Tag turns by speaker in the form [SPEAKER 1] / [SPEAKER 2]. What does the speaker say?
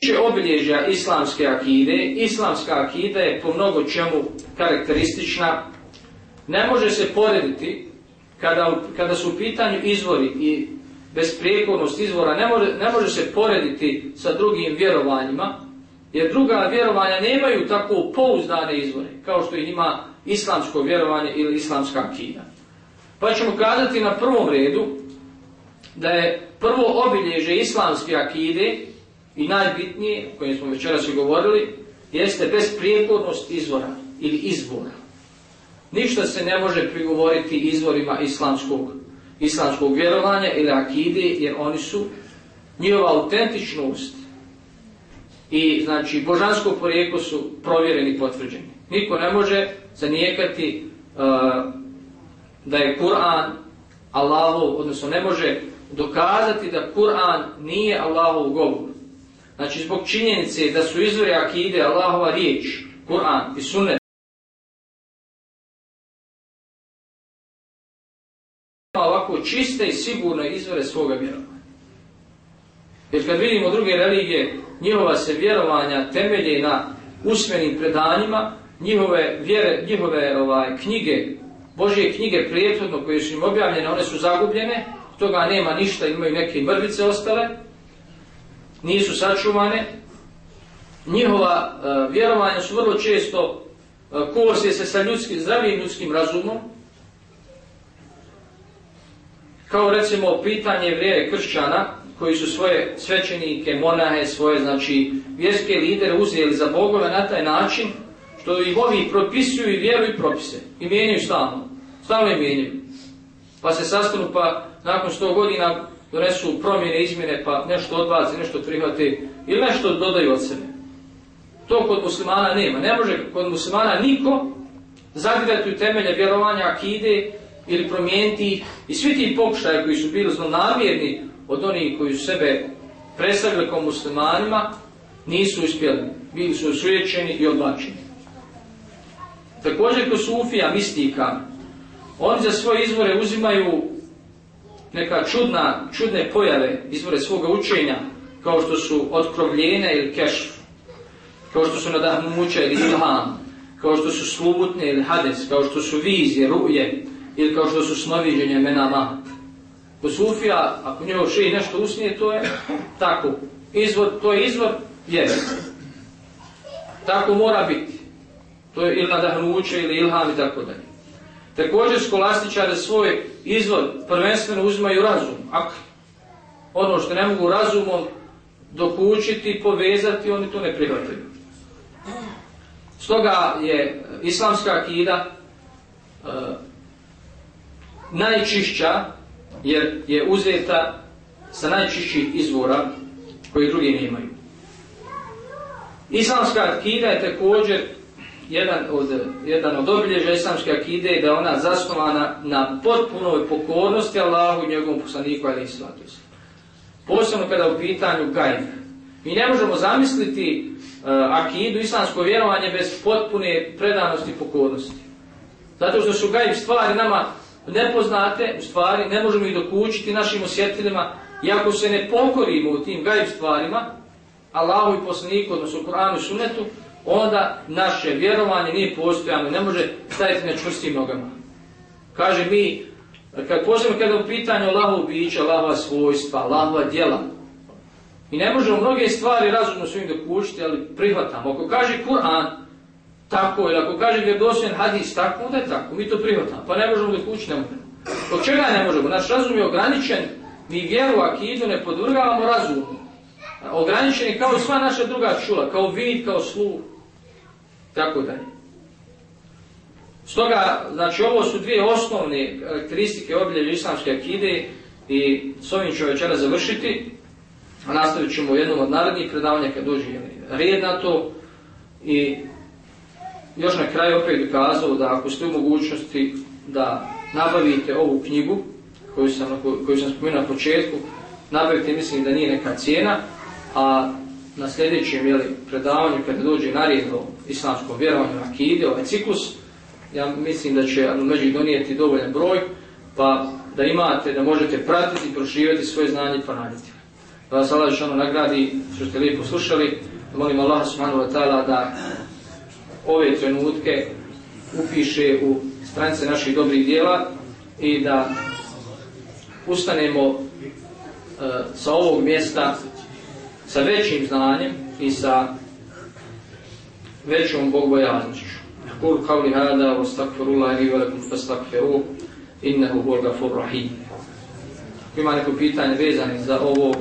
[SPEAKER 1] tiče obilježja islamske akide, islamska akida je po mnogo čemu karakteristična. Ne može se porediti kada, kada su u pitanju izvori i besprijekornost izvora, ne može, ne može se porediti sa drugim vjerovanjima, jer druga vjerovanja nemaju tako pouzdane izvore, kao što ima islamsko vjerovanje ili islamska akida. Pa ćemo kazati na prvom redu da je prvo obilježe islamske akide i najbitnije, o kojem smo večeras i govorili, jeste besprijekornost izvora ili izvora. Ništa se ne može prigovoriti izvorima islamskog, islamskog vjerovanja ili akide, jer oni su njihova autentičnost i znači božansko porijeklo su provjereni i potvrđeni. Niko ne može zanijekati uh, da je Kur'an Allahov, odnosno ne može dokazati da Kur'an nije Allahov govor. Znači zbog činjenice da su izvori akide Allahova riječ, Kur'an i sunnet, ovako čiste i sigurne izvore svoga vjerovanja. Jer kad vidimo druge religije, njihova se vjerovanja temelje na usmenim predanjima, njihove, vjere, njihove ovaj, knjige, Božje knjige prijethodno koje su im objavljene, one su zagubljene, toga nema ništa, imaju neke mrvice ostale, nisu sačuvane. Njihova uh, vjerovanja su vrlo često uh, kose se sa ljudskim, zdravim ljudskim razumom, kao recimo pitanje vrijeme kršćana koji su svoje svećenike, monahe, svoje znači vjerske lidere uzeli za bogove na taj način što ih ovi propisuju i vjeruju propise i mijenjaju stalno. Stalno je mijenjaju. Pa se sastanu pa nakon 100 godina donesu promjene, izmjene pa nešto odbace, nešto prihvate ili nešto dodaju od sebe. To kod muslimana nema. Ne može kod muslimana niko zadirati u temelje vjerovanja akide ili promijeniti i svi ti pokušaje koji su bili zlonamjerni od onih koji su sebe predstavili kao muslimanima nisu uspjeli. Bili su osuječeni i odbačeni. Također kod sufija, mistika, oni za svoje izvore uzimaju neka čudna, čudne pojave, izvore svoga učenja, kao što su otkrovljene ili kešf, kao što su nadahnuća ili ilham, kao što su slubutne ili hades, kao što su vizije, ruje, ili kao što su snoviđenje menama. Kod sufija, ako njegov šeji nešto usnije, to je tako. Izvor, to je izvor vjere. Tako mora biti. To je ili nadahnuće ili ilham i tako dalje. Također skolastičare svoj izvor prvenstveno uzimaju razum. Ako ono što ne mogu razumom dokučiti, povezati, oni to ne prihvataju. Stoga je islamska akida uh, najčišća jer je uzeta sa najčišćih izvora koji drugi nemaju. Islamska akida je također jedan od, jedan od obilježa islamske akide je da ona zasnovana na potpunoj pokornosti Allahu i njegovom poslaniku ali islatu. Posebno kada u pitanju gajb. Mi ne možemo zamisliti uh, akidu, islamsko vjerovanje bez potpune predanosti i pokornosti. Zato što su gajb stvari nama nepoznate, u stvari ne možemo ih dokučiti našim osjetilima, iako se ne pokorimo u tim gajb stvarima, Allahu i poslaniku, odnosno Kur'anu i Sunnetu, onda naše vjerovanje nije postojano, ne može staviti na čvrstim nogama. Kaže mi, kad posebno kada u pitanju Allahov bića, Allahova svojstva, Allahova djela, mi ne možemo mnoge stvari razumno svojim dokučiti, ali prihvatamo. Ako kaže Kur'an, tako, ili ako kaže vjerodostojni hadis, tako, onda je tako, mi to prihvatamo. Pa ne možemo dokučiti, ne možemo. Od čega ne možemo? Naš razum je ograničen, mi vjeru akidu ne podvrgavamo razumu. Ograničen je kao i sva naša druga čula, kao vid, kao sluh tako dalje. Stoga, znači ovo su dvije osnovne karakteristike obilježja islamske akide i s ovim ću večera završiti, a nastavit ćemo u jednom od narednih predavanja kad dođe red na to. I još na kraju opet dokazao da ako ste u mogućnosti da nabavite ovu knjigu koju sam, koju sam spomenuo na početku, nabavite, mislim da nije neka cijena, a na sljedećem jeli, predavanju kada dođe naredno islamskom vjerovanju akide, ovaj ciklus, ja mislim da će među donijeti dovoljan broj, pa da imate, da možete pratiti, prošivati svoje znanje i ponaditi. da vas Allah ono nagradi što ste lijepo slušali. Molim Allah subhanahu wa ta'ala da ove trenutke upiše u stranice naših dobrih dijela i da ustanemo uh, sa ovog mjesta sa većim znanjem i sa većom bogbojaznošću. Kul kavli hada, ostakfirullahi i velikum fastakfiru, innehu bolga furrahim. Ima neko pitanje vezano za ovo